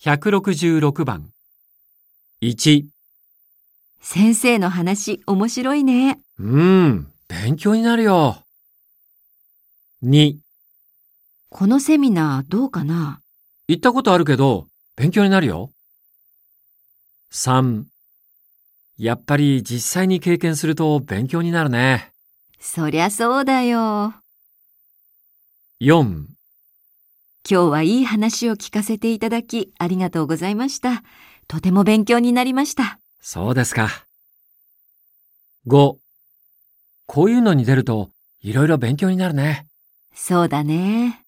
166番。1、先生の話面白いね。うん、勉強になるよ。2、このセミナーどうかな？行ったことあるけど、勉強になるよ。3、やっぱり実際に経験すると勉強になるね。そりゃそうだよ。4、今日はいい話を聞かせていただきありがとうございました。とても勉強になりました。そうですか。5、こういうのに出るといろいろ勉強になるね。そうだね。